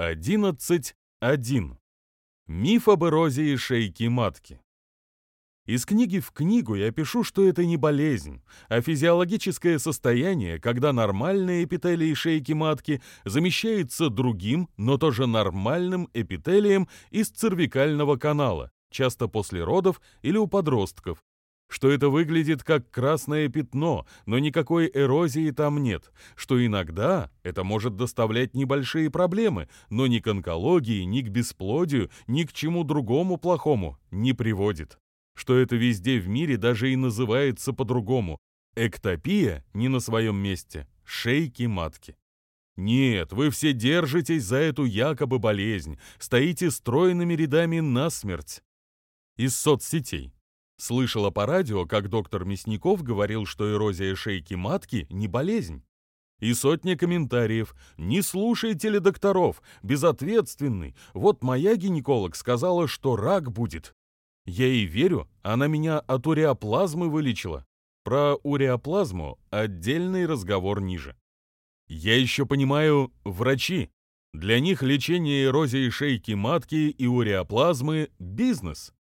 11.1. Миф об эрозии шейки матки. Из книги в книгу я пишу, что это не болезнь, а физиологическое состояние, когда нормальные эпителии шейки матки замещается другим, но тоже нормальным эпителием из цервикального канала, часто после родов или у подростков, что это выглядит как красное пятно, но никакой эрозии там нет, что иногда это может доставлять небольшие проблемы, но ни к онкологии, ни к бесплодию, ни к чему другому плохому не приводит. Что это везде в мире даже и называется по-другому. Эктопия не на своем месте, шейки матки. Нет, вы все держитесь за эту якобы болезнь, стоите стройными рядами насмерть. Из соцсетей. Слышала по радио, как доктор Мясников говорил, что эрозия шейки матки не болезнь. И сотни комментариев. «Не слушайте ли докторов? Безответственный. Вот моя гинеколог сказала, что рак будет». Я ей верю, она меня от уреоплазмы вылечила. Про уреоплазму отдельный разговор ниже. Я еще понимаю врачи. Для них лечение эрозии шейки матки и уреоплазмы – бизнес.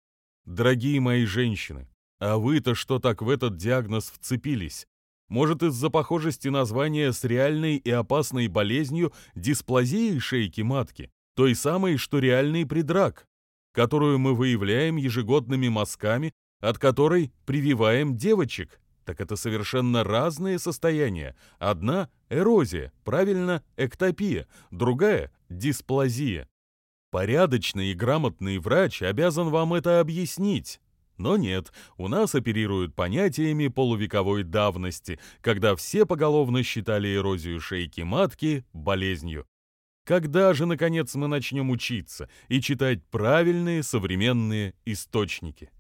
Дорогие мои женщины, а вы-то что так в этот диагноз вцепились? Может, из-за похожести названия с реальной и опасной болезнью дисплазией шейки матки, той самой, что реальный предрак, которую мы выявляем ежегодными мазками, от которой прививаем девочек? Так это совершенно разные состояния. Одна – эрозия, правильно, эктопия, другая – дисплазия. Порядочный и грамотный врач обязан вам это объяснить. Но нет, у нас оперируют понятиями полувековой давности, когда все поголовно считали эрозию шейки матки болезнью. Когда же, наконец, мы начнем учиться и читать правильные современные источники?